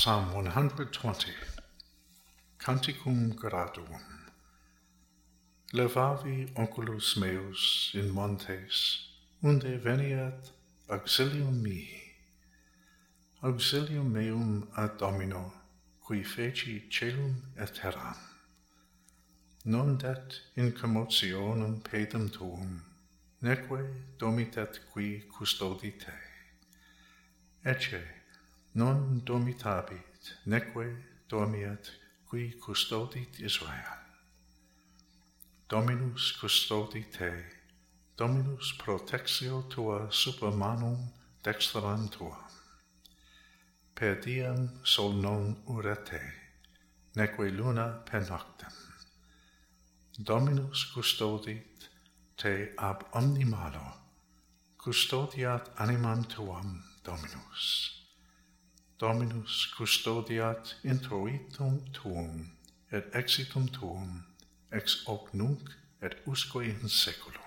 Psalm 120 Canticum Graduum Levavi oculus meus in montes, unde veniat auxilium mihi. Auxilium meum ad Domino, qui feci celum et terram. Non det in commotionem pedem tuum, neque domitet qui custodi te. Ecce, non domitabit, neque domiat, qui custodit Israel. Dominus custodi te, Dominus protexio tua super manum dexteram tuam. Per diem sol non ura te, neque luna per noctem. Dominus custodit te ab omni malo, custodiat animam tuam Dominus. Dominus custodiat introitum tuum, et exitum tuum, ex hoc nunc et usque in saeculum.